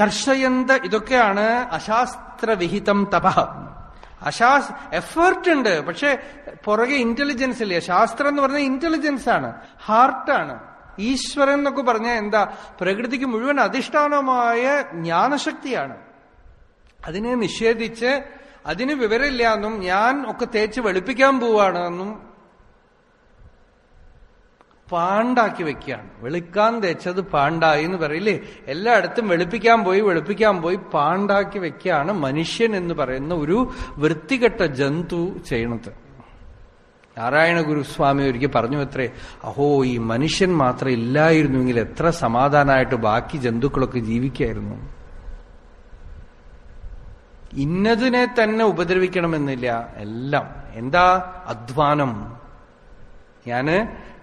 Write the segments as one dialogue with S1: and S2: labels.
S1: കർഷയന്ത ഇതൊക്കെയാണ് അശാസ്ത്രവിഹിതം തപ. അശാസ് എഫേർട്ട് ഉണ്ട്. പക്ഷെ പുറകെ ഇന്റലിജൻസ് ഇല്ല? ശാസ്ത്രം എന്ന് പറഞ്ഞാൽ ഇന്റലിജൻസ് ആണ്. ഹാർട്ടാണ് ഈശ്വരൻ എന്നൊക്കെ പറഞ്ഞാൽ എന്താ? പ്രകൃതിക്ക് മുഴുവൻ അധിഷ്ഠാനമായ ജ്ഞാനശക്തിയാണ്. അതിനെ നിഷേധിച്ച് അതിന് വിവരമില്ല എന്നും ഞാൻ ഒക്കെ തേച്ച് വെളുപ്പിക്കാൻ പോവാണ് എന്നും പാണ്ടാക്കി വെക്കുകയാണ്. വെളുക്കാൻ തേച്ചത് പാണ്ടായി എന്ന് പറയില്ലേ എല്ലായിടത്തും വെളുപ്പിക്കാൻ പോയി വെളുപ്പിക്കാൻ പോയി പാണ്ടാക്കി വെക്കുകയാണ് മനുഷ്യൻ എന്ന് പറയുന്ന ഒരു വൃത്തികെട്ട ജന്തു ചെയ്യണത്. നാരായണ ഗുരുസ്വാമി ഒരിക്കൽ പറഞ്ഞു അത്രേ അഹോ ഈ മനുഷ്യൻ മാത്രം ഇല്ലായിരുന്നുവെങ്കിൽ എത്ര സമാധാനമായിട്ട് ബാക്കി ജന്തുക്കളൊക്കെ ജീവിക്കായിരുന്നു? ഇന്നതിനെ തന്നെ ഉപദ്രവിക്കണമെന്നില്ല. എല്ലാം. എന്താ? അധ്വാനം. ഞാൻ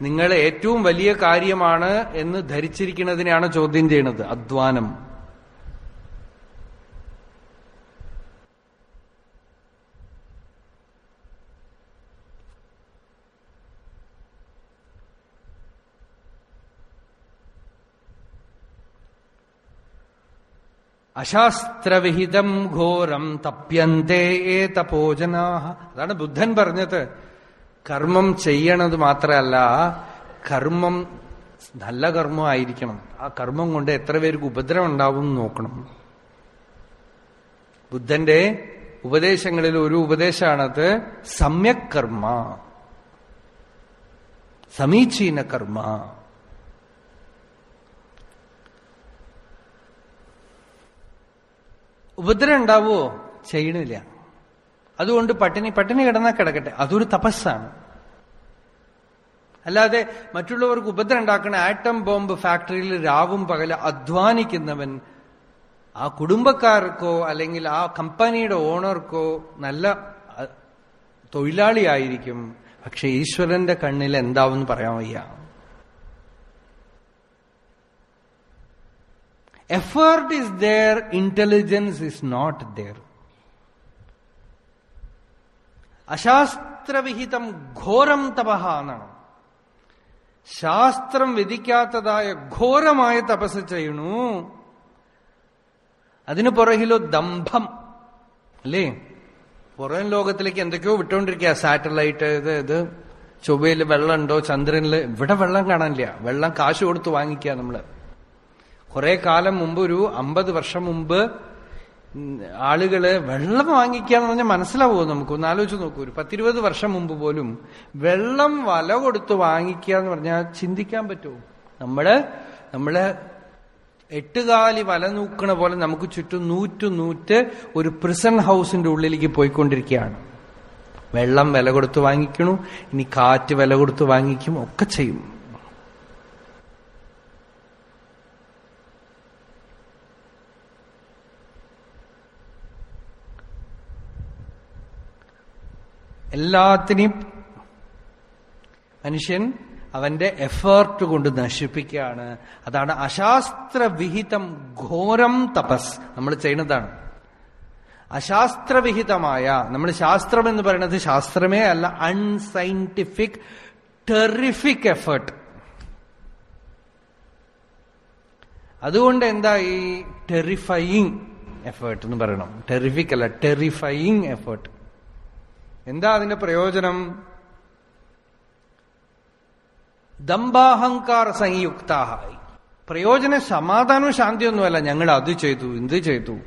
S1: നിങ്ങൾ ഏറ്റവും വലിയ കാര്യമാണ് എന്ന് ധരിച്ചിരിക്കുന്നതിനെയാണ് ചോദ്യം ചെയ്യുന്നത് അധ്വാനം. അശാസ്ത്രവിഹിതം ഘോരം തപ്യന്തേ ഏ തപോജനാഹ അതാണ് ബുദ്ധൻ പറഞ്ഞത്. കർമ്മം ചെയ്യണത് മാത്രമല്ല കർമ്മം നല്ല കർമ്മമായിരിക്കണം. ആ കർമ്മം കൊണ്ട് എത്ര പേർക്ക് ഉപദ്രവം ഉണ്ടാവും നോക്കണം. ബുദ്ധന്റെ ഉപദേശങ്ങളിൽ ഒരു ഉപദേശമാണത് സമ്യക് കർമ്മ സമീചീന കർമ്മ. ഉപദ്രവം ഉണ്ടാവോ ചെയ്യണില്ല. അതുകൊണ്ട് പട്ടിണി പട്ടിണി കിടന്നാൽ കിടക്കട്ടെ. അതൊരു തപസ്സാണ്. അല്ലാതെ മറ്റുള്ളവർക്ക് ഉപദ്രം ഉണ്ടാക്കുന്ന ആറ്റം ബോംബ് ഫാക്ടറിയിൽ രാവും പകല അധ്വാനിക്കുന്നവൻ ആ കുടുംബക്കാർക്കോ അല്ലെങ്കിൽ ആ കമ്പനിയുടെ ഓണർക്കോ നല്ല തൊഴിലാളിയായിരിക്കും. പക്ഷെ ഈശ്വരന്റെ കണ്ണിൽ എന്താവെന്ന് പറയാൻ വയ്യ. Effort is there intelligence is not there അശാസ്ത്രവിഹിതം ഘോരം തപഹ എന്നാണ്. ശാസ്ത്രം വിധിക്കാത്തതായ ഘോരമായ തപസ് ചെയ്യണു. അതിനു പുറകിലോ ദംഭം. അല്ലേ? പുറം ലോകത്തിലേക്ക് എന്തൊക്കെയോ വിട്ടുകൊണ്ടിരിക്കുക സാറ്റലൈറ്റ് ഇത് ഇത്. ചൊവ്വയിൽ വെള്ളമുണ്ടോ? ചന്ദ്രനിൽ ഇവിടെ വെള്ളം കാണാനില്ല. വെള്ളം കാശ് കൊടുത്ത് വാങ്ങിക്കുക നമ്മൾ. കുറെ കാലം മുമ്പ് ഒരു അമ്പത് വർഷം മുമ്പ് ആളുകൾ വെള്ളം വാങ്ങിക്കാന്ന് പറഞ്ഞാൽ മനസ്സിലാവുമോ നമുക്ക്? ഒന്ന് ആലോചിച്ച് നോക്കൂ. ഒരു പത്തിരുപത് വർഷം മുമ്പ് പോലും വെള്ളം വല കൊടുത്ത് വാങ്ങിക്കുക എന്ന് പറഞ്ഞാൽ ചിന്തിക്കാൻ പറ്റുമോ? നമ്മൾ നമ്മൾ എട്ടുകാലി വല നൂക്കണ പോലെ നമുക്ക് ചുറ്റും നൂറ്റു നൂറ്റ് ഒരു പ്രിസൺ ഹൗസിന്റെ ഉള്ളിലേക്ക് പോയിക്കൊണ്ടിരിക്കുകയാണ്. വെള്ളം വില കൊടുത്ത് വാങ്ങിക്കണു ഇനി കാറ്റ് വില കൊടുത്ത് വാങ്ങിക്കും ഒക്കെ ചെയ്യും. എല്ലാത്തിനെയും മനുഷ്യൻ അവന്റെ എഫേർട്ട് കൊണ്ട് നശിപ്പിക്കുകയാണ്. അതാണ് അശാസ്ത്രവിഹിതം ഘോരം തപസ്. നമ്മൾ ചെയ്യുന്നതാണ്. അശാസ്ത്രവിഹിതമായ നമ്മൾ ശാസ്ത്രം എന്ന് പറയുന്നത് ശാസ്ത്രമേ അല്ല അൺസൈന്റിഫിക് ടെറിഫിക് എഫേർട്ട് അതുകൊണ്ട് എന്താ ഈ ടെറിഫയിങ് എഫേർട്ട് എന്ന് പറയണം. ടെറിഫിക് അല്ല ടെറിഫയിങ് എഫേർട്ട് എന്താ അതിന്റെ പ്രയോജനം? ദമ്പാഹങ്കാർ സംയുക്തായി പ്രയോജന സമാധാനവും ശാന്തിയൊന്നുമല്ല. ഞങ്ങൾ അത് ചെയ്തു എന്ത് ചെയ്തു.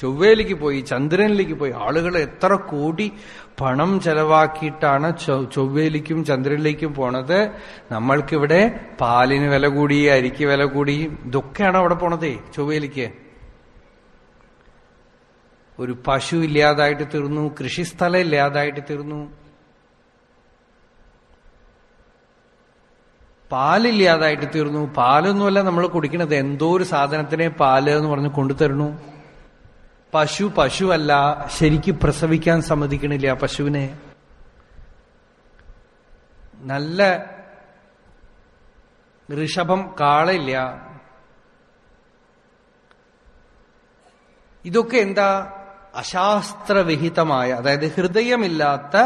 S1: ചൊവ്വയിലേക്ക് പോയി ചന്ദ്രനിലേക്ക് പോയി. ആളുകൾ എത്ര കോടി പണം ചെലവാക്കിയിട്ടാണ് ചൊവ്വയിലേക്കും ചന്ദ്രനിലേക്കും പോണത്. നമ്മൾക്കിവിടെ പാലിന് വില കൂടി അരിക്ക് വില കൂടി ഇതൊക്കെയാണ് അവിടെ പോണതേ ചൊവ്വയിലേക്ക്. ഒരു പശു ഇല്ലാതായിട്ട് തീർന്നു കൃഷിസ്ഥലം ഇല്ലാതായിട്ട് തീർന്നു. പാലില്ലാതായിട്ട് തീർന്നു. പാലൊന്നുമല്ല നമ്മൾ കുടിക്കണത്. എന്തോ ഒരു സാധനത്തിനെ പാൽ എന്ന് പറഞ്ഞ് കൊണ്ടുതരണു പശു പശുവല്ല. ശരിക്ക് പ്രസവിക്കാൻ സമ്മതിക്കണില്ല പശുവിനെ. നല്ല ഋഷഭം കാളയില്ല. ഇതൊക്കെ എന്താ? അശാസ്ത്രവിഹിതമായ അതായത് ഹൃദയമില്ലാത്ത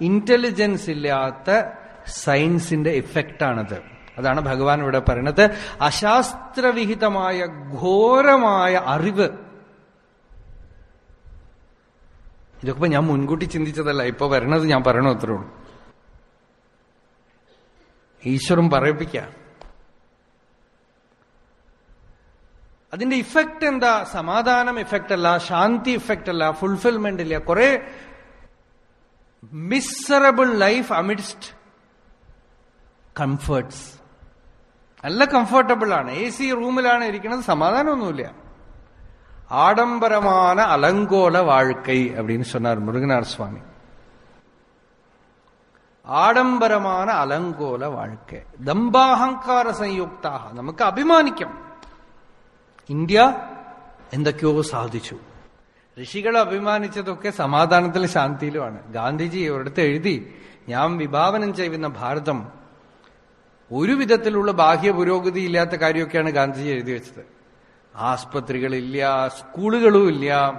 S1: ഇന്റലിജൻസ് ഇല്ലാത്ത സയൻസിന്റെ ഇഫക്റ്റാണത് അതാണ് ഭഗവാൻ ഇവിടെ പറയുന്നത് അശാസ്ത്രവിഹിതമായ ഘോരമായ അറിവ്. ഇതൊക്കെ ഞാൻ മുൻകൂട്ടി ചിന്തിച്ചതല്ല. ഇപ്പൊ വരണത് ഞാൻ പറയണോ അത്രേ ഉള്ളൂ. ഈശ്വരൻ പറയിപ്പിക്കാം അതിന്റെ ഇഫക്റ്റ് എന്താ? സമാധാനം ഇഫക്റ്റ് അല്ല ശാന്തി ഇഫക്റ്റ് അല്ല ഫുൾഫിൽമെന്റ് ഇല്ല. കുറെ മിസറബിൾ ലൈഫ് അമിഡ്സ്റ്റ് കംഫേർട്ട്സ് നല്ല കംഫർട്ടബിൾ ആണ്. എ സി റൂമിലാണ് ഇരിക്കുന്നത് സമാധാനമൊന്നുമില്ല. ஆடம்பரமான അലങ്കോല வாழ்க்கை அப்படின்னு சொன்னார் മുരുകനാർ സ്വാമി. ஆடம்பரமான അലങ്കോല வாழ்க்கை ദമ്പാഹങ്കാര சயுக்தாக നമുക്ക് அபிமானிக்கம் ഇന്ത്യ എന്തൊക്കെയോ സാധിച്ചു. ഋഷികൾ അഭിമാനിച്ചതൊക്കെ സമാധാനത്തിലും ശാന്തിയിലുമാണ്. ഗാന്ധിജി ഒരിടത്ത് എഴുതി ഞാൻ വിഭാവനം ചെയ്യുന്ന ഭാരതം ഒരു വിധത്തിലുള്ള ബാഹ്യ പുരോഗതി ഇല്ലാത്ത കാര്യമൊക്കെയാണ് ഗാന്ധിജി എഴുതി വെച്ചത്. ആസ്പത്രികളില്ല സ്കൂളുകളും ഇല്ല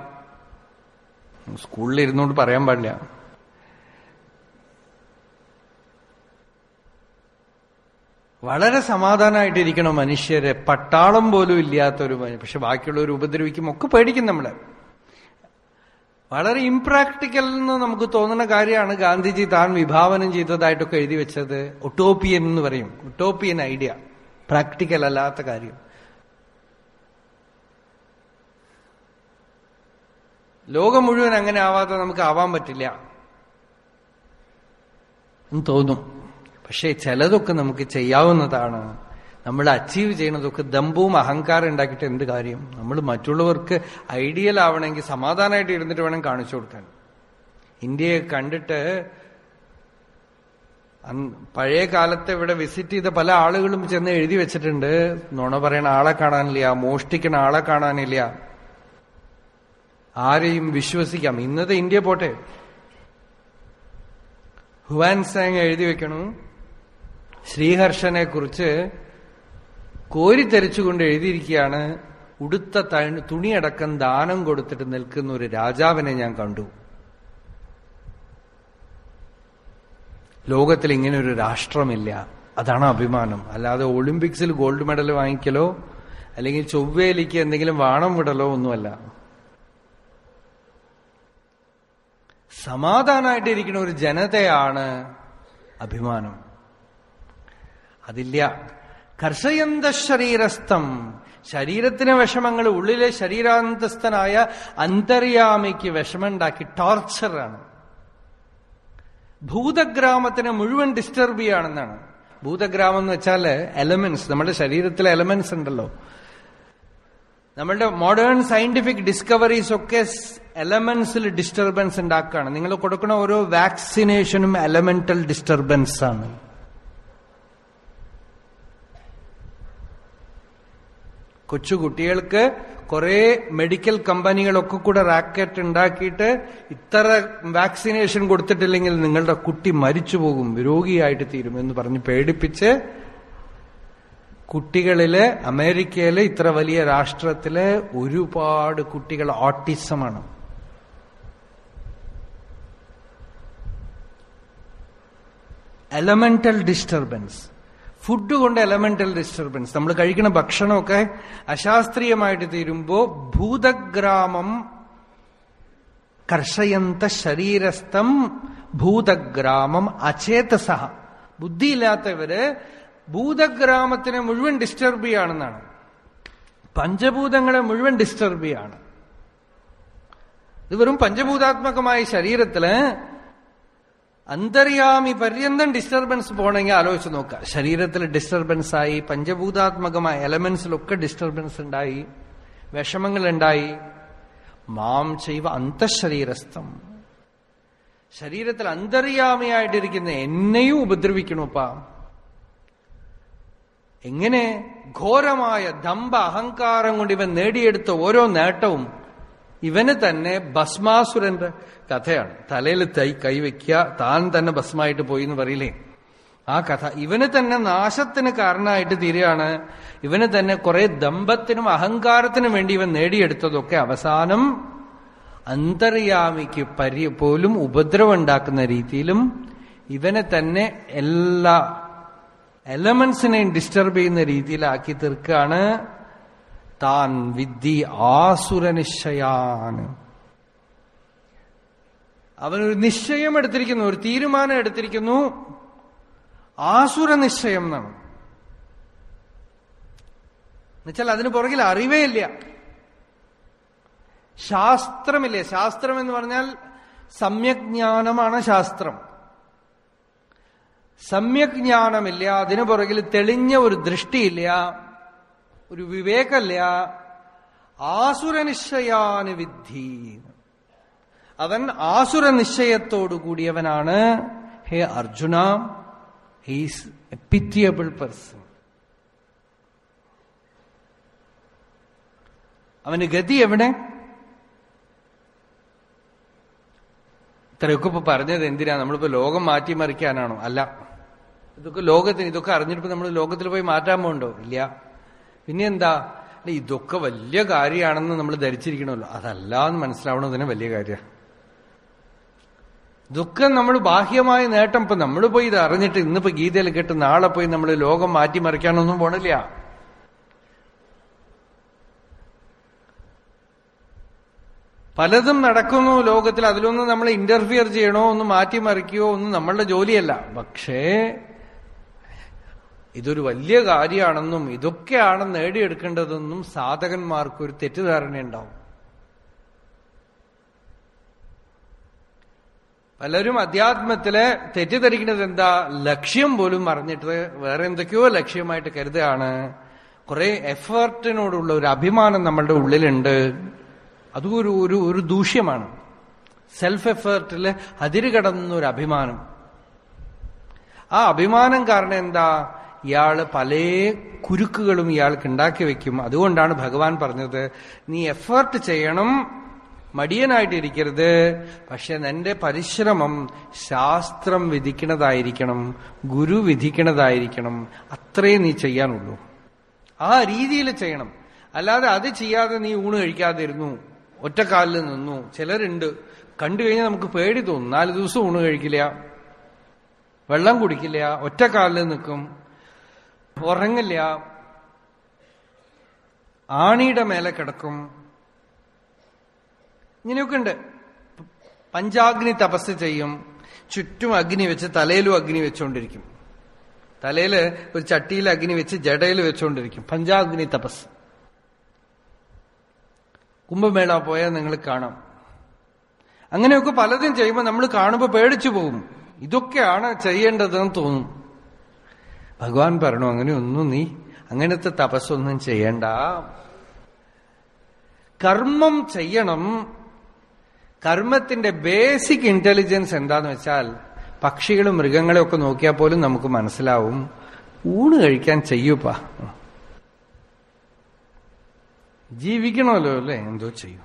S1: സ്കൂളിൽ ഇരുന്നുകൊണ്ട് പറയാൻ പാടില്ല. വളരെ സമാധാനമായിട്ടിരിക്കണം മനുഷ്യരെ. പട്ടാളം പോലും ഇല്ലാത്തൊരു പക്ഷെ ബാക്കിയുള്ളവർ ഉപദ്രവിക്കും ഒക്കെ പേടിക്കും നമ്മളെ. വളരെ ഇംപ്രാക്ടിക്കൽ എന്ന് നമുക്ക് തോന്നുന്ന കാര്യമാണ് ഗാന്ധിജി താൻ വിഭാവനം ചെയ്തതായിട്ടൊക്കെ എഴുതി വെച്ചത് ഒട്ടോപ്പിയൻ എന്ന് പറയും. ഒട്ടോപ്പിയൻ ഐഡിയ പ്രാക്ടിക്കൽ അല്ലാത്ത കാര്യം. ലോകം മുഴുവൻ അങ്ങനെ ആവാതെ നമുക്ക് ആവാൻ പറ്റില്ല എന്ന് തോന്നും. പക്ഷേ ചിലതൊക്കെ നമുക്ക് ചെയ്യാവുന്നതാണ്. നമ്മൾ അച്ചീവ് ചെയ്യുന്നതൊക്കെ ദമ്പവും അഹങ്കാരം ഉണ്ടാക്കിയിട്ട് എന്ത് കാര്യം? നമ്മൾ മറ്റുള്ളവർക്ക് ഐഡിയൽ ആവണമെങ്കിൽ സമാധാനമായിട്ട് ഇരുന്നിട്ട് വേണം കാണിച്ചു കൊടുക്കാൻ. ഇന്ത്യയെ കണ്ടിട്ട് പഴയ കാലത്ത് ഇവിടെ വിസിറ്റ് ചെയ്ത പല ആളുകളും ചെന്ന് എഴുതി വെച്ചിട്ടുണ്ട്. നുണ പറയണ ആളെ കാണാനില്ല മോഷ്ടിക്കണ ആളെ കാണാനില്ല. ആരെയും വിശ്വസിക്കാം. ഇന്നത്തെ ഇന്ത്യ പോട്ടെ. ഹുവാൻ സാങ് എഴുതി വെക്കണു. ശ്രീഹർഷനെ കുറിച്ച് കോരിത്തെരിച്ചുകൊണ്ട് എഴുതിയിരിക്കുകയാണ് ഉടുത്ത തുണിയടക്കം ദാനം കൊടുത്തിട്ട് നിൽക്കുന്ന ഒരു രാജാവിനെ ഞാൻ കണ്ടു. ലോകത്തിൽ ഇങ്ങനെ ഒരു രാഷ്ട്രമില്ല. അതാണ് അഭിമാനം. അല്ലാതെ ഒളിമ്പിക്സിൽ ഗോൾഡ് മെഡൽ വാങ്ങിക്കലോ അല്ലെങ്കിൽ ചൊവ്വേലിക്ക് എന്തെങ്കിലും വാണം വിടലോ ഒന്നുമല്ല. സമാധാനമായിട്ടിരിക്കുന്ന ഒരു ജനതയാണ് അഭിമാനം. അതില്ല. കർഷയന്ത ശരീരസ്ഥം ശരീരത്തിന് വിഷമങ്ങൾ ഉള്ളിലെ ശരീരാന്തസ്ഥനായ അന്തര്യാമിക്ക് വിഷമുണ്ടാക്കി ടോർച്ചറാണ് ഭൂതഗ്രാമത്തിനെ മുഴുവൻ ഡിസ്റ്റർബ് ചെയ്യുകയാണെന്നാണ് ഭൂതഗ്രാമം എന്ന് വെച്ചാൽ എലമെന്റ്സ് നമ്മുടെ ശരീരത്തിലെ എലമെന്റ്സ് ഉണ്ടല്ലോ. നമ്മളുടെ മോഡേൺ സയന്റിഫിക് ഡിസ്കവറീസ് ഒക്കെ എലമെന്റ്സിൽ ഡിസ്റ്റർബൻസ് ഉണ്ടാക്കുകയാണ് നിങ്ങൾ കൊടുക്കുന്ന ഓരോ വാക്സിനേഷനും എലമെന്റൽ ഡിസ്റ്റർബൻസ് ആണ്. കൊച്ചുകുട്ടികൾക്ക് കുറെ മെഡിക്കൽ കമ്പനികളൊക്കെ കൂടെ റാക്കറ്റ് ഉണ്ടാക്കിയിട്ട് ഇത്ര വാക്സിനേഷൻ കൊടുത്തിട്ടില്ലെങ്കിൽ നിങ്ങളുടെ കുട്ടി മരിച്ചു പോകും രോഗിയായിട്ട് തീരും എന്ന് പറഞ്ഞ് പേടിപ്പിച്ച് കുട്ടികളിൽ അമേരിക്കയിലെ ഇത്ര വലിയ രാഷ്ട്രത്തിൽ ഒരുപാട് കുട്ടികൾ ഓട്ടിസമാണ് എലമെന്റൽ ഡിസ്റ്റർബൻസ് ഫുഡ് കൊണ്ട് എലമെന്റൽ ഡിസ്റ്റർബൻസ് നമ്മൾ കഴിക്കുന്ന ഭക്ഷണമൊക്കെ അശാസ്ത്രീയമായിട്ട് തീരുമ്പോ ഭൂതഗ്രാമം കർഷയന്ത ശരീരസ്ഥം ഭൂതഗ്രാമം അചേതസഹ. ബുദ്ധിയില്ലാത്തവര് ഭൂതഗ്രാമത്തിനെ മുഴുവൻ ഡിസ്റ്റർബ് ചെയ്യാണെന്നാണ്. പഞ്ചഭൂതങ്ങളെ മുഴുവൻ ഡിസ്റ്റർബ് ചെയ്യാണ്. ഇത് വെറും പഞ്ചഭൂതാത്മകമായ ശരീരത്തിൽ അന്തര്യാമി പര്യന്തം ഡിസ്റ്റർബൻസ് പോണെങ്കിൽ ആലോചിച്ച് നോക്കുക. ശരീരത്തിൽ ഡിസ്റ്റർബൻസ് ആയി പഞ്ചഭൂതാത്മകമായ എലമെന്റ്സിലൊക്കെ ഡിസ്റ്റർബൻസ് ഉണ്ടായി വിഷമങ്ങൾ ഉണ്ടായി. മാം ചെയ്വ അന്തശരീരസ്ഥം. ശരീരത്തിൽ അന്തര്യാമിയായിട്ടിരിക്കുന്ന എന്നെയും ഉപദ്രവിക്കണോപ്പാ. എങ്ങനെ ഘോരമായ ദമ്പ അഹങ്കാരം കൊണ്ട് ഇവൻ നേടിയെടുത്ത ഓരോ നേട്ടവും ഇവന് തന്നെ ഭസ്മാസുരന്റെ കഥയാണ്. തലയിൽ തൈ കൈവയ്ക്കുക താൻ തന്നെ ഭസ്മായിട്ട് പോയി എന്ന് പറയില്ലേ? ആ കഥ. ഇവന് തന്നെ നാശത്തിന് കാരണമായിട്ട് തീരുകയാണ്. ഇവന് തന്നെ കുറെ ദമ്പത്തിനും അഹങ്കാരത്തിനും വേണ്ടി ഇവൻ നേടിയെടുത്തതൊക്കെ അവസാനം അന്തര്യാമിക്ക് പരി പോലും ഉപദ്രവം ഉണ്ടാക്കുന്ന രീതിയിലും ഇവനെ തന്നെ എല്ലാ എലമെന്റ്സിനെയും ഡിസ്റ്റർബ് ചെയ്യുന്ന രീതിയിലാക്കി തീർക്കുകയാണ്. താൻ വിദ്ധി ആസുരനിശ്ചയാന് അവനൊരു നിശ്ചയം എടുത്തിരിക്കുന്നു ഒരു തീരുമാനം എടുത്തിരിക്കുന്നു. ആസുര നിശ്ചയം എന്നാണ്. എന്നുവെച്ചാൽ അതിന് പുറകിൽ അറിവേ ഇല്ല. ശാസ്ത്രമില്ലേ? ശാസ്ത്രം എന്ന് പറഞ്ഞാൽ സമ്യജ്ഞാനമാണ് ശാസ്ത്രം. സമ്യജ്ഞാനമില്ല അതിനു പുറകിൽ തെളിഞ്ഞ ഒരു ദൃഷ്ടിയില്ല ഒരു വിവേകമില്ല. ആസുരനിശ്ചയാന് വിദ്ധി അവൻ ആസുര നിശ്ചയത്തോടു കൂടിയവനാണ്. ഹേ Arjuna he's a pitiable person. അവന് ഗതി എവിടെ? ഇത്രയൊക്കെ ഇപ്പൊ പറഞ്ഞത് എന്തിനാ? നമ്മളിപ്പോ ലോകം മാറ്റിമറിക്കാനാണോ? അല്ല. ഇതൊക്കെ ലോകത്തിന് ഇതൊക്കെ അറിഞ്ഞിട്ട് നമ്മൾ ലോകത്തിൽ പോയി മാറ്റാൻ പോകണ്ടോ? ഇല്ല. പിന്നെ എന്താ ഇതൊക്കെ വലിയ കാര്യമാണെന്ന് നമ്മൾ ധരിച്ചിരിക്കണമല്ലോ. അതല്ല എന്ന് തന്നെ വലിയ കാര്യമാണ്. ദുഃഖം നമ്മൾ ബാഹ്യമായ നേട്ടം. ഇപ്പൊ നമ്മൾ പോയി ഇത് അറിഞ്ഞിട്ട് ഇന്നിപ്പോ ഗീതയിൽ കേട്ട് നാളെ പോയി നമ്മൾ ലോകം മാറ്റിമറിക്കാനൊന്നും പോണില്ല. പലതും നടക്കുന്നു ലോകത്തിൽ. അതിലൊന്നും നമ്മൾ ഇന്റർഫിയർ ചെയ്യണോ ഒന്ന് മാറ്റിമറിക്കുകയോ ഒന്നും നമ്മളുടെ ജോലിയല്ല. പക്ഷേ ഇതൊരു വലിയ കാര്യമാണെന്നും ഇതൊക്കെയാണ് നേടിയെടുക്കേണ്ടതെന്നും സാധകന്മാർക്ക് ഒരു തെറ്റിദ്ധാരണയുണ്ടാവും. പലരും അധ്യാത്മത്തിൽ തെറ്റിദ്ധരിക്കുന്നത് എന്താ? ലക്ഷ്യം പോലും പറഞ്ഞിട്ട് വേറെ എന്തൊക്കെയോ ലക്ഷ്യമായിട്ട് കരുതുകയാണ്. കുറെ എഫേർട്ടിനോടുള്ള ഒരു അഭിമാനം നമ്മളുടെ ഉള്ളിലുണ്ട്. അതും ഒരു ഒരു ഒരു ദൂഷ്യമാണ്. സെൽഫ് എഫേർട്ടിൽ അതിരുകടന്ന ഒരു അഭിമാനം. ആ അഭിമാനം കാരണം എന്താ? ഇയാൾ പല കുരുക്കുകളും ഇയാൾക്ക് ഉണ്ടാക്കി വെക്കും. അതുകൊണ്ടാണ് ഭഗവാൻ പറഞ്ഞത് നീ എഫേർട്ട് ചെയ്യണം മടിയനായിട്ടിരിക്കരുത്. പക്ഷെ എന്റെ പരിശ്രമം ശാസ്ത്രം വിധിക്കണതായിരിക്കണം ഗുരു വിധിക്കണതായിരിക്കണം അത്രേ നീ ചെയ്യാനുള്ളൂ. ആ രീതിയിൽ ചെയ്യണം. അല്ലാതെ അത് ചെയ്യാതെ നീ ഊണ് കഴിക്കാതിരുന്നു ഒറ്റക്കാലിൽ നിന്നു. ചിലരുണ്ട്. കണ്ടു കഴിഞ്ഞാൽ നമുക്ക് പേടി തോന്നും. നാല് ദിവസം ഊണ് കഴിക്കില്ല. വെള്ളം കുടിക്കില്ല. ഒറ്റക്കാലിൽ നിൽക്കും. ഉറങ്ങില്ല. ആണിയുടെ മേലെ കിടക്കും. ഇങ്ങനെയൊക്കെ ഉണ്ട്. പഞ്ചാഗ്നി തപസ് ചെയ്യും. ചുറ്റും അഗ്നി വെച്ച് തലയിലും അഗ്നി വെച്ചുകൊണ്ടിരിക്കും തലയിൽ ഒരു ചട്ടിയിൽ അഗ്നി വെച്ച് ജടയിൽ വെച്ചുകൊണ്ടിരിക്കും പഞ്ചാഗ്നി തപസ്. കുംഭമേള പോയാൽ നിങ്ങൾ കാണാം. അങ്ങനെയൊക്കെ പലതും ചെയ്യുമ്പോൾ നമ്മൾ കാണുമ്പോൾ പേടിച്ചു പോകും. ഇതൊക്കെയാണ് ചെയ്യേണ്ടതെന്ന് തോന്നും. ഭഗവാൻ പറഞ്ഞു അങ്ങനെയൊന്നും നീ അങ്ങനത്തെ തപസ്സൊന്നും ചെയ്യണ്ട. കർമ്മം ചെയ്യണം. കർമ്മത്തിന്റെ ബേസിക് ഇന്റലിജൻസ് എന്താന്ന് വെച്ചാൽ പക്ഷികളും മൃഗങ്ങളെ ഒക്കെ നോക്കിയാൽ പോലും നമുക്ക് മനസ്സിലാവും. ഊണ് കഴിക്കാൻ ചെയ്യൂപ്പ. ജീവിക്കണമല്ലോ അല്ലേ? എന്തോ ചെയ്യും.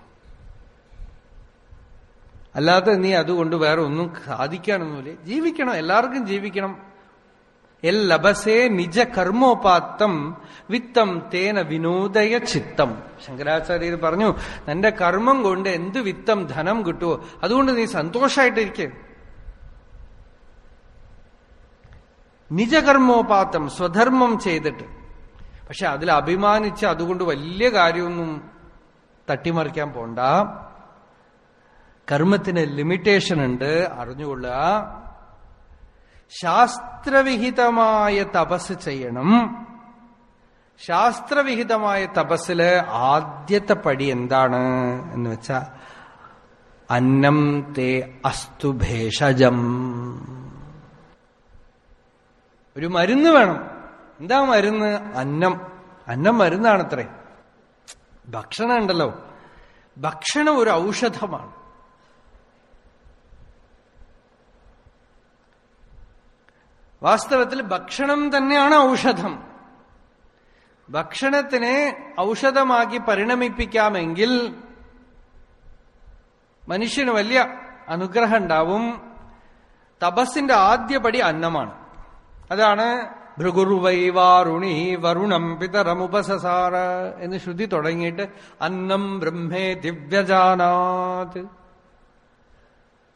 S1: അല്ലാതെ നീ അതുകൊണ്ട് വേറെ ഒന്നും സാധിക്കാനൊന്നുമില്ലേ. ജീവിക്കണം എല്ലാവർക്കും ജീവിക്കണം. എൽ ലഭസേ നിജ കർമ്മോപാത്തം വിത്തം തേന വിനോദയ ചിത്തം. ശങ്കരാചാര്യർ പറഞ്ഞു നിന്റെ കർമ്മം കൊണ്ട് എന്ത് വിത്തം ധനം കിട്ടുമോ അതുകൊണ്ട് നീ സന്തോഷമായിട്ടിരിക്കെ നിജകർമ്മോപാത്തം സ്വധർമ്മം ചെയ്തിട്ട്. പക്ഷെ അതിൽ അഭിമാനിച്ച് അതുകൊണ്ട് വലിയ കാര്യമൊന്നും തട്ടിമറിക്കാൻ പോണ്ട. കർമ്മത്തിന് ലിമിറ്റേഷൻ ഉണ്ട്. അറിഞ്ഞുകൊള്ളുക. ശാസ്ത്രവിഹിതമായ തപസ് ചെയ്യണം. ശാസ്ത്രവിഹിതമായ തപസ്സിൽ ആദ്യത്തെ പടി എന്താണ് എന്ന് വെച്ചാ അന്നം തേ അസ്തു ഭേഷജം. ഒരു മരുന്ന് വേണം. എന്താ മരുന്ന്? അന്നം. അന്നം മരുന്നാണത്രേ. ഭക്ഷണം ഉണ്ടല്ലോ ഭക്ഷണം ഒരു ഔഷധമാണ്. വാസ്തവത്തിൽ ഭക്ഷണം തന്നെയാണ് ഔഷധം. ഭക്ഷണത്തിനെ ഔഷധമാക്കി പരിണമിപ്പിക്കാമെങ്കിൽ മനുഷ്യന് വലിയ അനുഗ്രഹം ഉണ്ടാവും. തപസ്സിന്റെ ആദ്യപടി അന്നമാണ്. അതാണ് ഭൃഗുർവൈവാരുണി വരുണം പിതരമുപസസാര എന്ന് ശ്രുതി തുടങ്ങിയിട്ട് അന്നം ബ്രഹ്മേ ദിവ്യജാനാത്.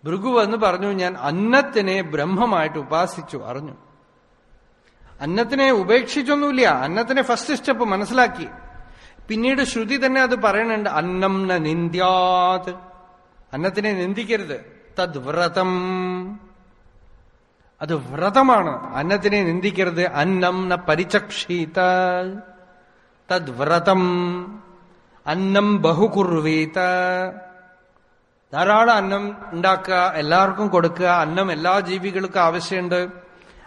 S1: ഭൃഗു എന്ന് പറഞ്ഞു ഞാൻ അന്നത്തിനെ ബ്രഹ്മമായിട്ട് ഉപാസിച്ചു അറിഞ്ഞു. അന്നത്തിനെ ഉപേക്ഷിച്ചൊന്നുമില്ല അന്നത്തിനെ ഫസ്റ്റ് സ്റ്റെപ്പ് മനസ്സിലാക്കി. പിന്നീട് ശ്രുതി തന്നെ അത് പറയണുണ്ട് അന്നം ന നിന്ദ്യാത്. അന്നത്തിനെ നിന്ദിക്കരുത്. തദ്വ്രതം അത് വ്രതമാണ്. അന്നത്തിനെ നിന്ദിക്കരുത്. അന്നം ന പരിചക്ഷീത. തദ്വ്രതം അന്നം ബഹുകുർവീത. ധാരാളം അന്നം ഉണ്ടാക്കുക എല്ലാവർക്കും കൊടുക്കുക അന്നം എല്ലാ ജീവികൾക്കും ആവശ്യമുണ്ട്.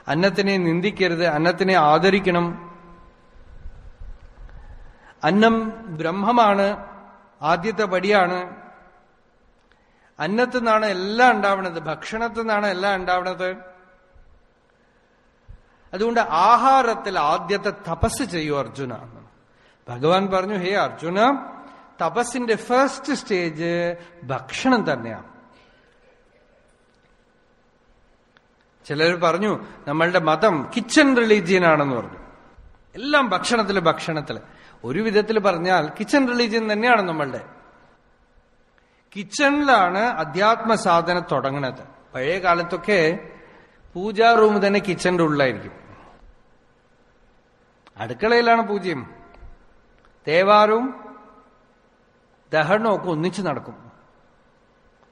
S1: അന്നത്തിനെ നിന്ദിക്കരുത് അന്നത്തിനെ ആദരിക്കണം. അന്നം ബ്രഹ്മമാണ് ആദ്യത്തെ പടിയാണ്. അന്നത്തു നിന്നാണ് എല്ലാം ഉണ്ടാവണത് ഭക്ഷണത്തിൽ നിന്നാണ് എല്ലാം ഉണ്ടാവണത്. അതുകൊണ്ട് ആഹാരത്തിൽ ആദ്യത്തെ തപസ് ചെയ്യൂ അർജുന. ഭഗവാൻ പറഞ്ഞു ഹേ അർജുന തപസ്സിന്റെ ഫസ്റ്റ് സ്റ്റേജ് ഭക്ഷണം തന്നെയാണ്. ചിലർ പറഞ്ഞു നമ്മളുടെ മതം കിച്ചൺ റിലീജിയൻ ആണെന്ന് പറഞ്ഞു. എല്ലാം ഭക്ഷണത്തിൽ ഭക്ഷണത്തിൽ. ഒരു വിധത്തിൽ പറഞ്ഞാൽ കിച്ചൺ റിലീജിയൻ തന്നെയാണ് നമ്മളുടെ. കിച്ചണിലാണ് അധ്യാത്മ സാധന തുടങ്ങണത്. പഴയ കാലത്തൊക്കെ പൂജാ റൂം തന്നെ കിച്ചന്റെ ഉള്ളിലായിരിക്കും. അടുക്കളയിലാണ് പൂജ്യം. തേവാരവും ദഹനവും ഒക്കെ ഒന്നിച്ച് നടക്കും.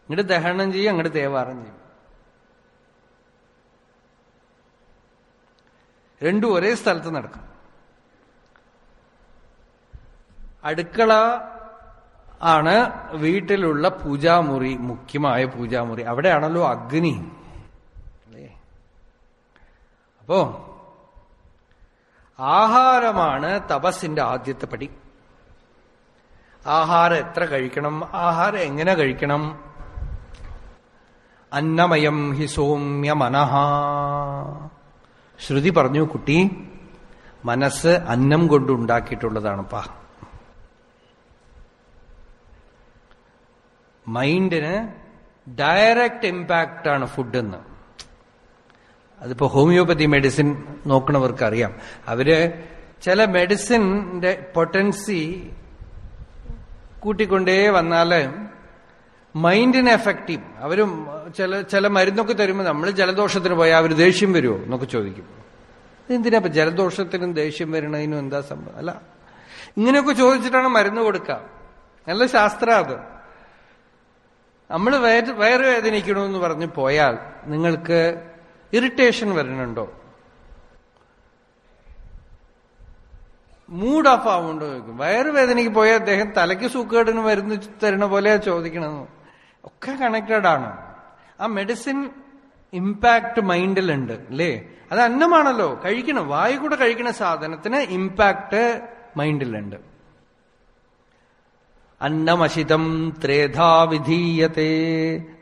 S1: ഇങ്ങോട്ട് ദഹനം ചെയ്യും അങ്ങോട്ട് ദേവാരം ചെയ്യും. രണ്ടും ഒരേ സ്ഥലത്ത് നടക്കും. അടുക്കള ആണ് വീട്ടിലുള്ള പൂജാമുറി മുഖ്യമായ പൂജാമുറി. അവിടെയാണല്ലോ അഗ്നി. അല്ലേ? അപ്പോ ആഹാരമാണ് തപസ്സിന്റെ ആദ്യത്തെ പടി. ആഹാരം എത്ര കഴിക്കണം? ആഹാരം എങ്ങനെ കഴിക്കണം? അന്നമയം ഹി സൗമ്യ മനഹ ശ്രുതി പറഞ്ഞു കുട്ടി മനസ്സ് അന്നം കൊണ്ട് ഉണ്ടാക്കിയിട്ടുള്ളതാണപ്പാ. മൈൻഡിന് ഡയറക്റ്റ് ഇമ്പാക്റ്റ് ആണ് ഫുഡ് എന്ന് അതിപ്പോ ഹോമിയോപ്പതി മെഡിസിൻ നോക്കണവർക്ക് അറിയാം അവർ ചില മെഡിസിന്റെ പൊട്ടൻസി കൂട്ടിക്കൊണ്ടേ വന്നാൽ മൈൻഡിനെ എഫക്റ്റ് ചെയ്യും അവരും ചില ചില മരുന്നൊക്കെ തരുമ്പോൾ നമ്മൾ ജലദോഷത്തിന് പോയാൽ അവർ ദേഷ്യം വരുമോ എന്നൊക്കെ ചോദിക്കും. എന്തിനാ ഇപ്പൊ ജലദോഷത്തിനും ദേഷ്യം വരണതിനും എന്താ സംഭവം? അല്ല ഇങ്ങനെയൊക്കെ ചോദിച്ചിട്ടാണ് മരുന്ന് കൊടുക്കുക നല്ല ശാസ്ത്ര അത്. നമ്മൾ വയറ് വയറുവേദനിക്കണമെന്ന് പറഞ്ഞ് പോയാൽ നിങ്ങൾക്ക് ഇറിറ്റേഷൻ വരുന്നുണ്ടോ? മൂഡ് ഓഫ് ആവുകൊണ്ട് ചോദിക്കും. വയറുവേദനയ്ക്ക് പോയാൽ അദ്ദേഹം തലയ്ക്ക് സൂക്കേടിന് മരുന്ന് തരണ പോലെയാ ചോദിക്കണമെന്ന് ഒക്കെ കണക്റ്റഡ് ആണ്. ആ മെഡിസിൻ ഇമ്പാക്ട് മൈൻഡിലുണ്ട് അല്ലേ? അത് അന്നമാണല്ലോ. കഴിക്കണം വായു കൂടെ കഴിക്കുന്ന സാധനത്തിന് ഇമ്പാക്ട് മൈൻഡിലുണ്ട് അന്നമശിതം ത്രേധാ വിധീയത്തെ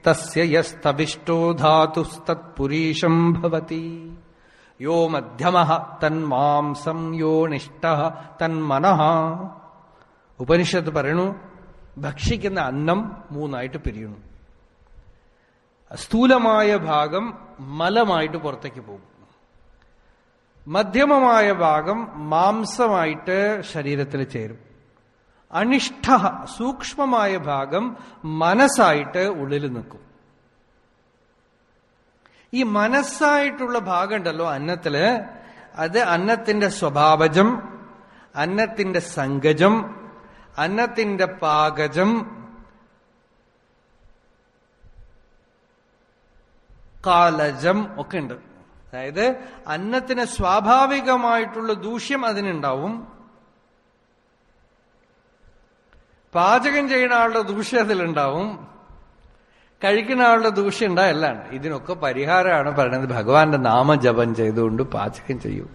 S1: തസ്യ യസ്തവിഷ്ടോ ധാതുസ്തത്പുരീഷം ഭവതി. യോ മധ്യമ തന്മാംസം യോ നിഷ്ഠ തന്മനഃ ഉപനിഷത്ത് പറയണു ഭക്ഷിക്കുന്ന അന്നം മൂന്നായിട്ട് പിരിയണു സ്ഥൂലമായ ഭാഗം മലമായിട്ട് പുറത്തേക്ക് പോകും. മധ്യമമായ ഭാഗം മാംസമായിട്ട് ശരീരത്തിൽ ചേരും. അനിഷ്ഠ സൂക്ഷ്മമായ ഭാഗം മനസ്സായിട്ട് ഉള്ളിൽ നിൽക്കും. ഈ മനസ്സായിട്ടുള്ള ഭാഗം ഉണ്ടല്ലോ അന്നത്തിൽ. അത് അന്നത്തിന്റെ സ്വഭാവജം അന്നത്തിന്റെ സങ്കജം അന്നത്തിന്റെ പാകജം കാലജം ഒക്കെ ഉണ്ട് അതായത് അന്നത്തിന് സ്വാഭാവികമായിട്ടുള്ള ദൂഷ്യം അതിനുണ്ടാവും. പാചകം ചെയ്യുന്ന ആളുടെ ദൂഷ്യം അതിലുണ്ടാവും. കഴിക്കുന്ന ആളുടെ ദൂഷ്യം ഉണ്ടായല്ലാണ് ഇതിനൊക്കെ പരിഹാരമാണ് പറയുന്നത്. ഭഗവാന്റെ നാമജപം ചെയ്തുകൊണ്ട് പാചകം ചെയ്യൂ.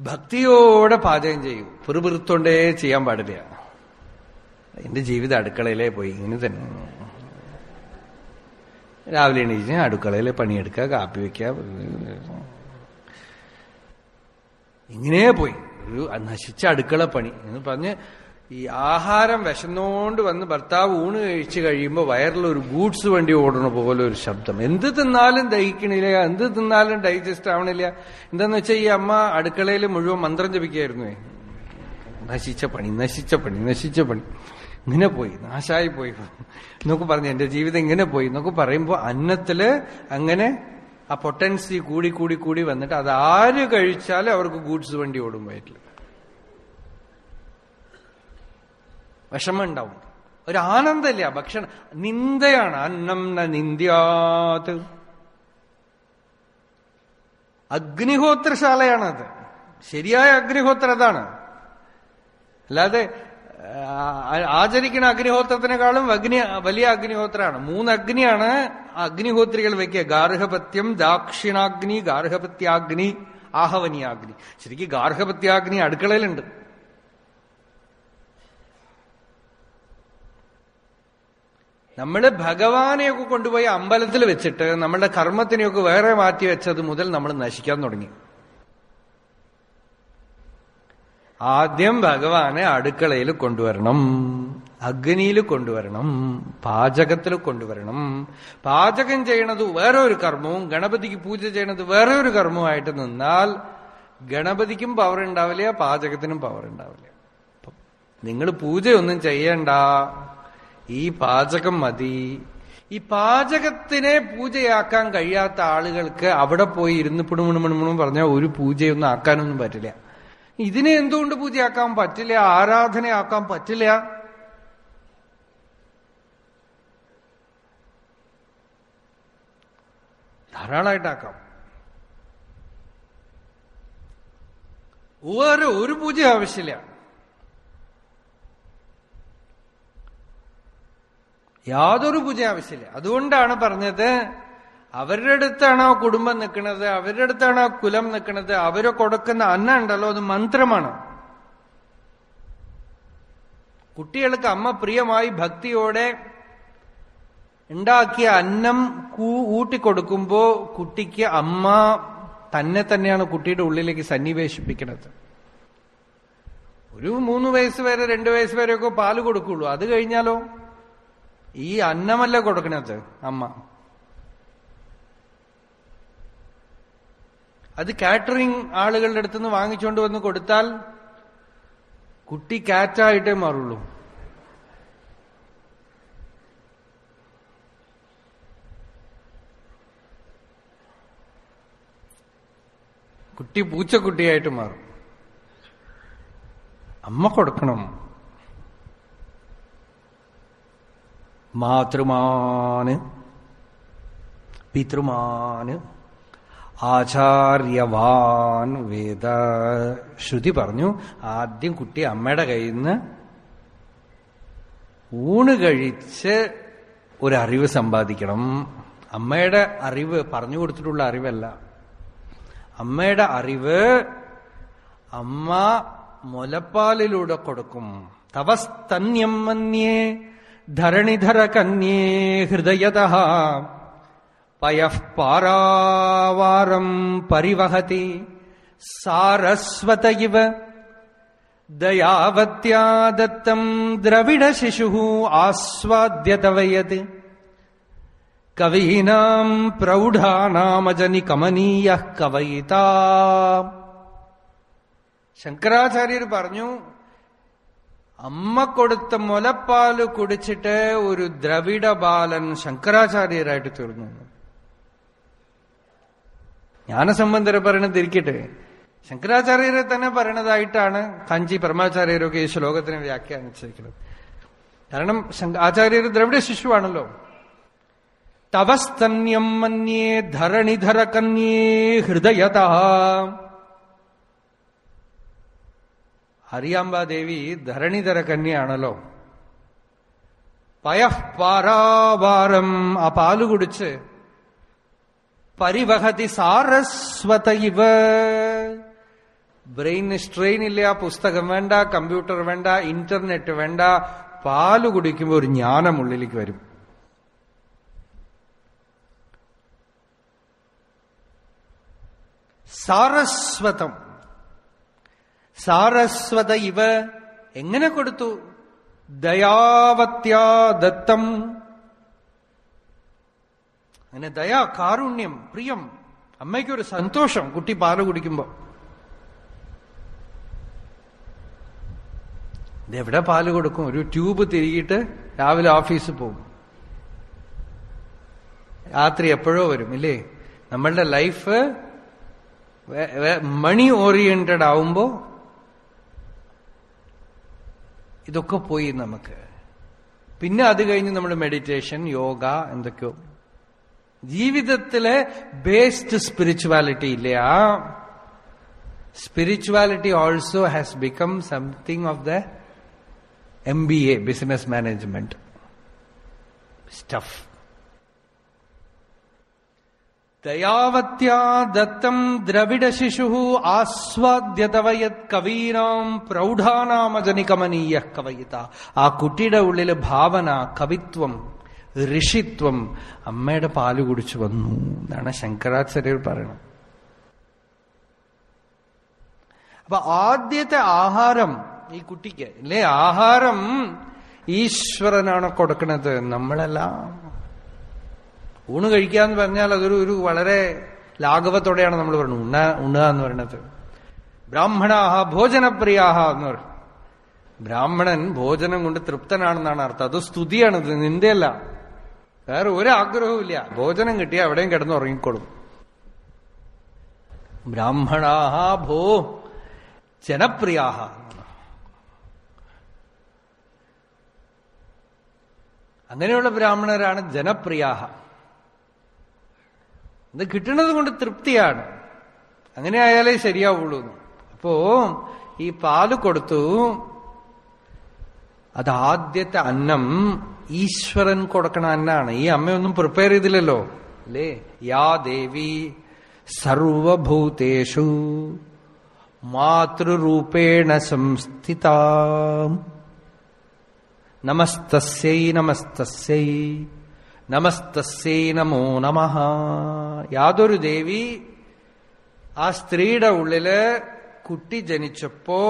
S1: ഭക്തിയോടെ പാചകം ചെയ്യൂ. പിറുപിറുത്തോണ്ടേ ചെയ്യാൻ പാടില്ല. എന്റെ ജീവിതം അടുക്കളയിലേ പോയി. ഇങ്ങനെ തന്നെ. രാവിലെ എണീച്ച് അടുക്കളയിൽ പണിയെടുക്കുക കാപ്പി വെക്കുക. ഇങ്ങനെ പോയി. ഒരു നശിച്ച അടുക്കള പണി എന്ന് പറഞ്ഞ് ഈ ആഹാരം വിശന്നോണ്ട് വന്ന് ഭർത്താവ് ഊണ് കഴിച്ചു കഴിയുമ്പോൾ വയറിലൊരു ഗൂഡ്സ് വണ്ടി ഓടണ പോലെ ഒരു ശബ്ദം. എന്ത് തിന്നാലും ദഹിക്കണില്ല എന്ത് തിന്നാലും ഡൈജസ്റ്റ് ആവണില്ല. എന്താന്ന് വെച്ചാൽ ഈ അമ്മ അടുക്കളയിൽ മുഴുവൻ മന്ത്രം ജപിക്കായിരുന്നു. നശിച്ച പണി നശിച്ച പണി നശിച്ച പണി. ഇങ്ങനെ പോയി നാശായി പോയി. എന്നൊക്കെ പറഞ്ഞു എന്റെ ജീവിതം ഇങ്ങനെ പോയി എന്നൊക്കെ പറയുമ്പോൾ അന്നത്തിൽ അങ്ങനെ ആ പൊട്ടൻസി കൂടി കൂടി കൂടി വന്നിട്ട് അത് ആര് കഴിച്ചാലും അവർക്ക് ഗൂഡ്സ് വണ്ടി ഓടും വയറ്റിൽ വിഷമം ഉണ്ടാവും ഒരു ആനന്ദമില്ല. ഭക്ഷണം നിന്ദയാണ്. അന്നം നിന്ദ്യാത്. അഗ്നിഹോത്രശാലയാണത്. ശരിയായ അഗ്നിഹോത്രം അതാണ്. അല്ലാതെ ആചരിക്കുന്ന അഗ്നിഹോത്രത്തിനേക്കാളും അഗ്നി വലിയ അഗ്നിഹോത്രമാണ്. മൂന്ന് അഗ്നിയാണ് അഗ്നിഹോത്രികൾ വയ്ക്കുക ഗാർഹപത്യം ദാക്ഷിണാഗ്നി ഗാർഹപത്യാഗ്നി ആഹവനിയാഗ്നി. ശരിക്കും ഗാർഹപത്യാഗ്നി അടുക്കളയിലുണ്ട്. നമ്മൾ ഭഗവാനെയൊക്കെ കൊണ്ടുപോയി അമ്പലത്തിൽ വെച്ചിട്ട് നമ്മളുടെ കർമ്മത്തിനെയൊക്കെ വേറെ മാറ്റി വെച്ചത് മുതൽ നമ്മൾ നശിക്കാൻ തുടങ്ങി. ആദ്യം ഭഗവാനെ അടുക്കളയിൽ കൊണ്ടുവരണം അഗ്നിയിൽ കൊണ്ടുവരണം പാചകത്തിൽ കൊണ്ടുവരണം. പാചകം ചെയ്യണത് വേറെ ഒരു കർമ്മവും ഗണപതിക്ക് പൂജ ചെയ്യണത് വേറെ ഒരു കർമ്മവുമായിട്ട് നിന്നാൽ ഗണപതിക്കും പവർ ഉണ്ടാവില്ല പാചകത്തിനും പവർ ഉണ്ടാവില്ല. നിങ്ങൾ പൂജയൊന്നും ചെയ്യണ്ട. ഈ പാചകം മതി. ഈ പാചകത്തിനെ പൂജയാക്കാൻ കഴിയാത്ത ആളുകൾക്ക് അവിടെ പോയി ഇരുന്ന് പിണുമിണുമിണുമിണും പറഞ്ഞാൽ ഒരു പൂജയൊന്നും ആക്കാനൊന്നും പറ്റില്ല. ഇതിനെ എന്തുകൊണ്ട് പൂജയാക്കാൻ പറ്റില്ല? ആരാധനയാക്കാൻ പറ്റില്ല? ധാരാളമായിട്ടാക്കാം വേറെ ഒരു പൂജ ആവശ്യമില്ല. യാതൊരു പൂജ ആവശ്യമില്ല അതുകൊണ്ടാണ് പറഞ്ഞത് അവരുടെ അടുത്താണ് ആ കുടുംബം നിൽക്കുന്നത് അവരുടെ അടുത്താണ് ആ കുലം നിൽക്കുന്നത് അവരെ കൊടുക്കുന്ന അന്നം ഉണ്ടല്ലോ അത് മന്ത്രമാണ്. കുട്ടികൾക്ക് അമ്മ പ്രിയമായി ഭക്തിയോടെ ഉണ്ടാക്കിയ അന്നം കൂ ഊട്ടിക്കൊടുക്കുമ്പോ കുട്ടിക്ക് അമ്മ തന്നെ തന്നെയാണ് കുട്ടിയുടെ ഉള്ളിലേക്ക് സന്നിവേശിപ്പിക്കുന്നത്. ഒരു മൂന്ന് വയസ്സ് വരെ രണ്ട് വയസ്സ് വരെയൊക്കെ പാൽ കൊടുക്കുള്ളൂ. അത് കഴിഞ്ഞാലോ? ഈ അന്നമല്ല കൊടുക്കണത് അമ്മ. അത് കാറ്ററിംഗ് ആളുകളുടെ അടുത്തുനിന്ന് വാങ്ങിച്ചുകൊണ്ട് വന്ന് കൊടുത്താൽ കുട്ടി കാറ്റായിട്ടേ മാറുള്ളൂ. കുട്ടി പൂച്ചക്കുട്ടിയായിട്ട് മാറും. അമ്മ കൊടുക്കണം. മാതൃമാന് പിതൃമാന് ആചാര്യവാൻ വേദ. ശ്രുതി പറഞ്ഞു ആദ്യം കുട്ടി അമ്മയുടെ കയ്യിൽ നിന്ന് ഊണ് കഴിച്ച് ഒരറിവ് സമ്പാദിക്കണം. അമ്മയുടെ അറിവ് പറഞ്ഞു കൊടുത്തിട്ടുള്ള അറിവല്ല. അമ്മയുടെ അറിവ് അമ്മ മുലപ്പാലിലൂടെ കൊടുക്കും. തവസ്തന്യം മന്യേ ധരണിധര കന്യേ ഹൃദയത. പയഃ പാരാവാരം പരിവഹതി. സാരസ്വത ഇവ. ദയാവത്യാ ദത്തം ദ്രവിഡശിശു ആസ്വാദ്യതവയത്. കവീനാം പ്രൗഢാനാമജനി കമനീയ കവയിത. ശങ്കരാചാര്യർ പറഞ്ഞു അമ്മ കൊടുത്ത മുലപ്പാൽ കുടിച്ചിട്ട് ഒരു ദ്രവിഡ ബാലൻ ശങ്കരാചാര്യരായിട്ട് തീർന്നു. ജ്ഞാനസംബന്ധരെ പറയണത് ഇരിക്കട്ടെ. ശങ്കരാചാര്യരെ തന്നെ പറയണതായിട്ടാണ് കാഞ്ചി പരമാചാര്യരൊക്കെ ഈ ശ്ലോകത്തിനെ വ്യാഖ്യാനിച്ചിരിക്കുന്നത് കാരണം ആചാര്യർ ദ്രവിഡ ശിശുവാണല്ലോ. തവസ്തന്യം മന്യേ ധരണിധര കന്യേ ഹൃദയത. ഹരിയാംബാദേവി ധരണിധര കന്യാണല്ലോ. പയഃ പാരാവാരം ആ പാൽ കുടിച്ച് പരിവഹതി സാരസ്വത ഇവ. ബ്രെയിന് സ്ട്രെയിൻ ഇല്ല പുസ്തകം വേണ്ട കമ്പ്യൂട്ടർ വേണ്ട ഇന്റർനെറ്റ് വേണ്ട പാൽ കുടിക്കുമ്പോൾ ഒരു ജ്ഞാനം ഉള്ളിലേക്ക് വരും. സാരസ്വതം. സാരസ്വത ഇവ എങ്ങനെ കൊടുത്തു? ദയാവത്യാ ദത്തം. അങ്ങനെ ദയാ കാരുണ്യം പ്രിയം. അമ്മയ്ക്കൊരു സന്തോഷം കുട്ടി പാൽ കുടിക്കുമ്പോ. ഇതെവിടെ പാൽ കൊടുക്കും? ഒരു ട്യൂബ് തിരികിട്ട് രാവിലെ ഓഫീസിൽ പോകും. രാത്രി എപ്പോഴോ വരും ഇല്ലേ? നമ്മളുടെ ലൈഫ് മണി ഓറിയന്റഡ് ആവുമ്പോ ഇതൊക്കെ പോയി നമുക്ക്. പിന്നെ അത് കഴിഞ്ഞ് നമ്മൾ മെഡിറ്റേഷൻ യോഗ എന്തൊക്കെയോ. ജീവിതത്തിലെ ബേസ്ഡ് സ്പിരിച്വാലിറ്റി ഇല്ല spirituality also has become something of the M B A business management stuff ദയാവത്യാ ദത്തം ദ്രവിഡശിശു ആസ്വാദ്യതവയത് കവീനാം പ്രൗഢാനാമജനികമനീയ കവയിത. ആ കുട്ടിയുടെ ഉള്ളിൽ ഭാവന കവിത്വം ഋഷിത്വം അമ്മയുടെ പാൽ കുടിച്ചു വന്നു എന്നാണ് ശങ്കരാചാര്യർ പറയുന്നത് അപ്പൊ ആദ്യത്തെ ആഹാരം ഈ കുട്ടിക്ക് അല്ലേ ആഹാരം ഈശ്വരനാണ് കൊടുക്കുന്നത് നമ്മളെല്ലാം ഊണ് കഴിക്കാന്ന് പറഞ്ഞാൽ അതൊരു ഒരു വളരെ ലാഘവത്തോടെയാണ് നമ്മൾ പറയുന്നത്. ഉണ്ണ ഉണ്ണുക എന്ന് പറയുന്നത്. ബ്രാഹ്മണാഹ ഭോജനപ്രിയാഹ എന്ന് പറയും. ബ്രാഹ്മണൻ ഭോജനം കൊണ്ട് തൃപ്തനാണെന്നാണ് അർത്ഥം. അത് സ്തുതിയാണ് ഇത് നിന്റെയല്ല വേറെ ഒരു ആഗ്രഹവും ഇല്ല. ഭോജനം കിട്ടിയാൽ എവിടെയും കിടന്നുറങ്ങിക്കോളും ബ്രാഹ്മണാഹ ഭോ ജനപ്രിയാഹ. അങ്ങനെയുള്ള ബ്രാഹ്മണരാണ് ജനപ്രിയാഹ. ഇത് കിട്ടുന്നത് കൊണ്ട് തൃപ്തിയാണ്. അങ്ങനെ ആയാലേ ശരിയാവുള്ളൂ. അപ്പോ ഈ പാൽ കൊടുത്തു. അത് ആദ്യത്തെ അന്നം ഈശ്വരൻ കൊടുക്കണ അന്നാണ്. ഈ അമ്മയൊന്നും പ്രിപ്പയർ ചെയ്തില്ലല്ലോ. അല്ലേ? യാ ദേവി സർവഭൂതേഷു മാതൃരൂപേണ സംസ്ഥിത. നമസ്തസ്യൈ നമസ്തസ്യൈ. നമസ്തസ്യൈ നമോ നമ. യാതൊരു ദേവി ആ സ്ത്രീയുടെ ഉള്ളിൽ കുട്ടി ജനിച്ചപ്പോ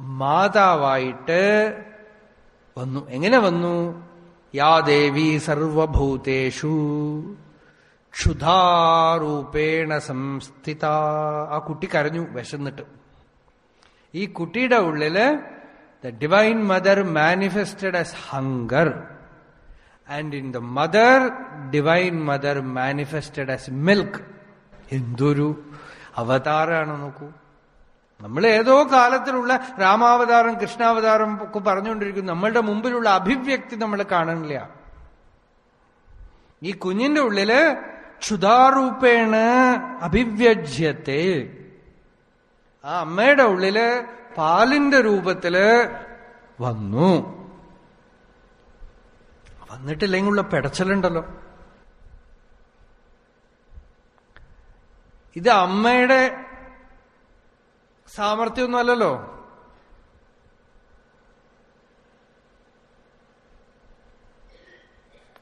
S1: മാതാവായിട്ട് വന്നു. എങ്ങനെ വന്നു? യാ ദേവി സർവഭൂതേഷു ക്ഷുധാരൂപേണ സംസ്ഥിത. ആ കുട്ടി കരഞ്ഞു വിശന്നിട്ട്. ഈ കുട്ടിയുടെ ഉള്ളിൽ the divine mother manifested as hunger. And in the mother divine mother manifested as milk എന്തൊരു അവതാരാണ് നോക്കൂ. നമ്മൾ ഏതോ കാലത്തിലുള്ള രാമാവതാരം കൃഷ്ണാവതാരം ഒക്കെ പറഞ്ഞുകൊണ്ടിരിക്കും നമ്മളുടെ മുമ്പിലുള്ള അഭിവ്യക്തി നമ്മൾ കാണണില്ല ഈ കുഞ്ഞിന്റെ ഉള്ളിൽ ക്ഷുതാരൂപേണ് അഭിവ്യജ്യത്തെ. ആ അമ്മയുടെ ഉള്ളിൽ പാലിന്റെ രൂപത്തിൽ വന്നു. വന്നിട്ടില്ലെങ്കിലുള്ള പെടച്ചലുണ്ടല്ലോ. ഇത് അമ്മയുടെ സാമർഥ്യമൊന്നും അല്ലല്ലോ.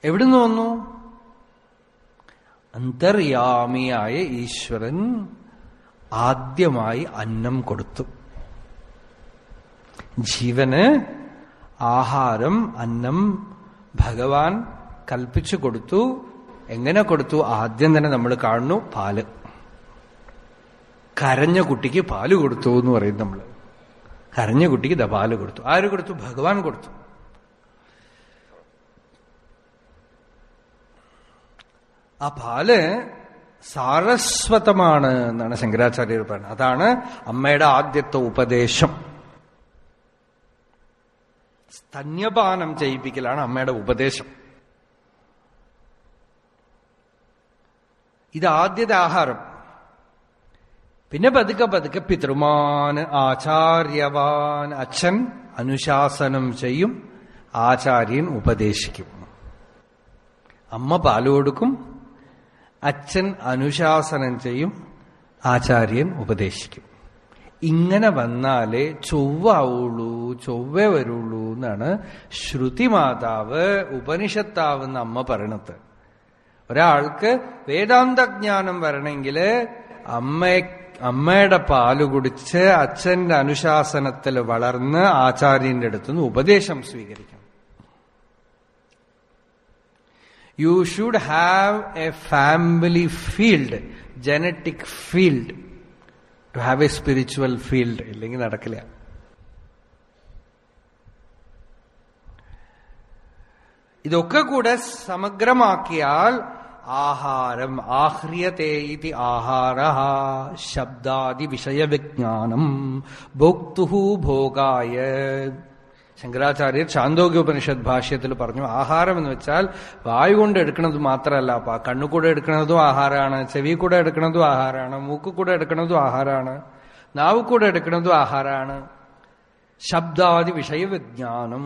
S1: എവിടുന്ന് വന്നു? അന്തർയാമിയായ ഈശ്വരൻ ആദ്യമായി അന്നം കൊടുത്തു. ജീവന് ആഹാരം അന്നം ഭഗവാൻ കൽപ്പിച്ചു കൊടുത്തു. എങ്ങനെ കൊടുത്തു? ആദ്യം തന്നെ നമ്മൾ കാണുന്നു പാൽ. കരഞ്ഞ കുട്ടിക്ക് പാൽ കൊടുത്തു എന്ന് പറയും നമ്മൾ കരഞ്ഞ കുട്ടിക്ക് ദ പാൽ കൊടുത്തു. ആര് കൊടുത്തു? ഭഗവാൻ കൊടുത്തു. ആ പാൽ സാരസ്വതമാണ് എന്നാണ് ശങ്കരാചാര്യർ പറഞ്ഞത്. അതാണ് അമ്മയുടെ ആദ്യത്തെ ഉപദേശം. സ്തന്യപാനം ചെയ്യിപ്പിക്കലാണ് അമ്മയുടെ ഉപദേശം. ഇത് ആദ്യത്തെ ആഹാരം. പിന്നെ പതുക്കെ പതുക്കെ പിതൃമാന് ആചാര്യവാൻ അച്ഛൻ അനുശാസനം ചെയ്യും ആചാര്യൻ ഉപദേശിക്കും. അമ്മ പാൽ കൊടുക്കും അച്ഛൻ അനുശാസനം ചെയ്യും ആചാര്യൻ ഉപദേശിക്കും. ഇങ്ങനെ വന്നാലേ ചൊവ്വാവുള്ളൂ ചൊവ്വേ വരുള്ളൂ എന്നാണ് ശ്രുതിമാതാവ് ഉപനിഷത്താവെന്ന് അമ്മ പറയണത്. ഒരാൾക്ക് വേദാന്തജ്ഞാനം വരണമെങ്കിൽ അമ്മ അമ്മയുടെ പാൽ കുടിച്ച് അച്ഛന്റെ അനുശാസനത്തിൽ വളർന്ന് ആചാര്യന്റെ അടുത്തുനിന്ന് ഉപദേശം സ്വീകരിക്കണം. You should have a family field genetic field to have a spiritual field ഇല്ലെങ്കിൽ നടക്കില്ല. ഇതൊക്കെ കൂടെ സമഗ്രമാക്കിയാൽ ആഹാരം ആഹ്രിയത്തെ ഇതി ആഹാര ശബ്ദാദി വിഷയവിജ്ഞാനം ഭോക്തു ഭോഗായ ശങ്കരാചാര്യർ ചാന്തോഗ്യോപനിഷത് ഭാഷ്യത്തിൽ പറഞ്ഞു ആഹാരം എന്ന് വെച്ചാൽ വായു കൊണ്ട് എടുക്കുന്നത് മാത്രമല്ല അപ്പൊ കണ്ണുകൂടെ എടുക്കുന്നതും ആഹാരമാണ് ചെവി കൂടെ എടുക്കുന്നതും ആഹാരമാണ് മൂക്ക് കൂടെ എടുക്കുന്നതും ആഹാരമാണ് നാവ് കൂടെ എടുക്കുന്നതും ആഹാരമാണ്. ശബ്ദാദി വിഷയ വിജ്ഞാനം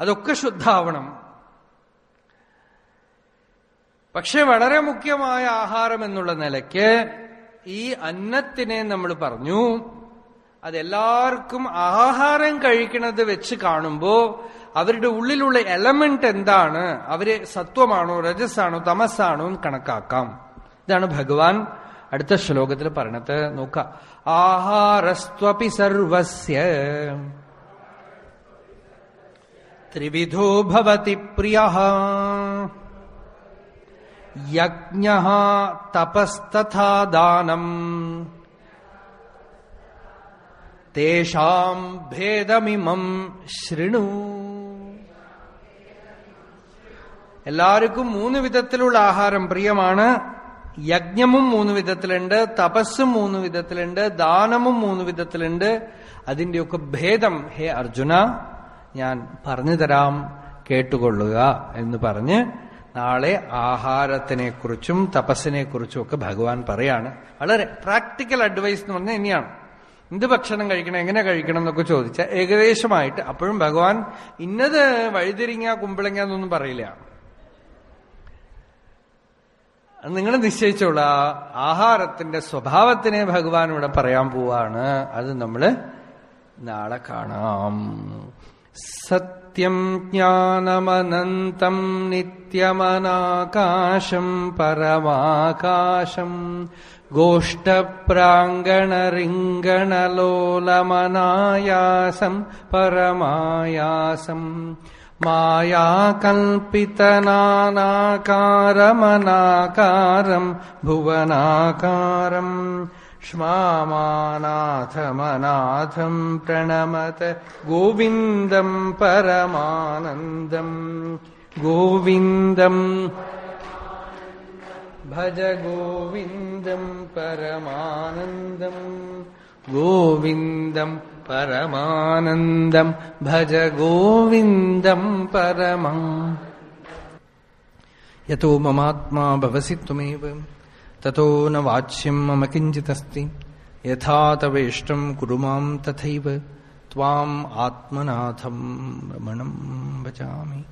S1: അതൊക്കെ ശുദ്ധാവണം. പക്ഷെ വളരെ മുഖ്യമായ ആഹാരം എന്നുള്ള നിലയ്ക്ക് ഈ അന്നത്തിനെ നമ്മൾ പറഞ്ഞു അതെല്ലാവർക്കും ആഹാരം കഴിക്കുന്നത് വെച്ച് കാണുമ്പോ അവരുടെ ഉള്ളിലുള്ള എലമെന്റ് എന്താണ്? അവർ സത്വമാണോ രജസാണോ തമസാണോ എന്ന് കണക്കാക്കാം. ഇതാണ് ഭഗവാൻ അടുത്ത ശ്ലോകത്തിൽ പറഞ്ഞത് നോക്ക. ആഹാരസ്ത്വപി സർവസ്യ. ത്രിവിധോ ഭവതി പ്രിയ. യജ്ഞ തപസ്തഥാ ദാനം. തേഷാം ഭേദമിമം ശൃണു എല്ലാവർക്കും മൂന്ന് വിധത്തിലുള്ള ആഹാരം പ്രിയമാണ്. യജ്ഞമും മൂന്ന് വിധത്തിലുണ്ട് തപസ്സും മൂന്ന് വിധത്തിലുണ്ട് ദാനമും മൂന്ന് വിധത്തിലുണ്ട്. അതിന്റെയൊക്കെ ഭേദം ഹേ അർജുന ഞാൻ പറഞ്ഞു തരാം കേട്ടുകൊള്ളുക എന്ന് പറഞ്ഞ് നാളെ ആഹാരത്തിനെ കുറിച്ചും തപസ്സിനെ കുറിച്ചും ഒക്കെ ഭഗവാൻ പറയാണ്. വളരെ പ്രാക്ടിക്കൽ അഡ്വൈസ് എന്ന് പറഞ്ഞാൽ ഇനിയാണ്. എന്ത് ഭക്ഷണം കഴിക്കണം എങ്ങനെ കഴിക്കണം എന്നൊക്കെ ചോദിച്ച ഏകദേശമായിട്ട് അപ്പോഴും ഭഗവാൻ ഇന്നത് വഴുതിരിങ്ങ കുമ്പിളങ്ങ എന്നൊന്നും പറയില്ല. നിങ്ങൾ നിശ്ചയിച്ചുള്ള ആഹാരത്തിന്റെ സ്വഭാവത്തിനെ ഭഗവാൻ ഇവിടെ പറയാൻ പോവാണ്. അത് നമ്മൾ നാളെ കാണാം. സത്യം ജ്ഞാനമനന്തം നിത്യമനാകാശം പരമാകാശം गोष्ठप्राङ्गणरिङ्गणलोलमनायासम् परमायासम् मायाकल्पितनानाकारमनाकारम् भुवनाकारम् क्ष्मा प्रणमत गोविन्दम् परमानन्दम् गोविन्दम् भज गोविन्दम् परमानन्दम् गोविन्दम् परमानन्दम् भज गोविन्दम् परमम् यतो ममात्मा भवसि त्वमेव ततो न वाच्यम् मम किञ्चिदस्ति यथा तवेष्टम् कुरु माम् तथैव त्वाम् आत्मनाथम् रमणम् भजामि।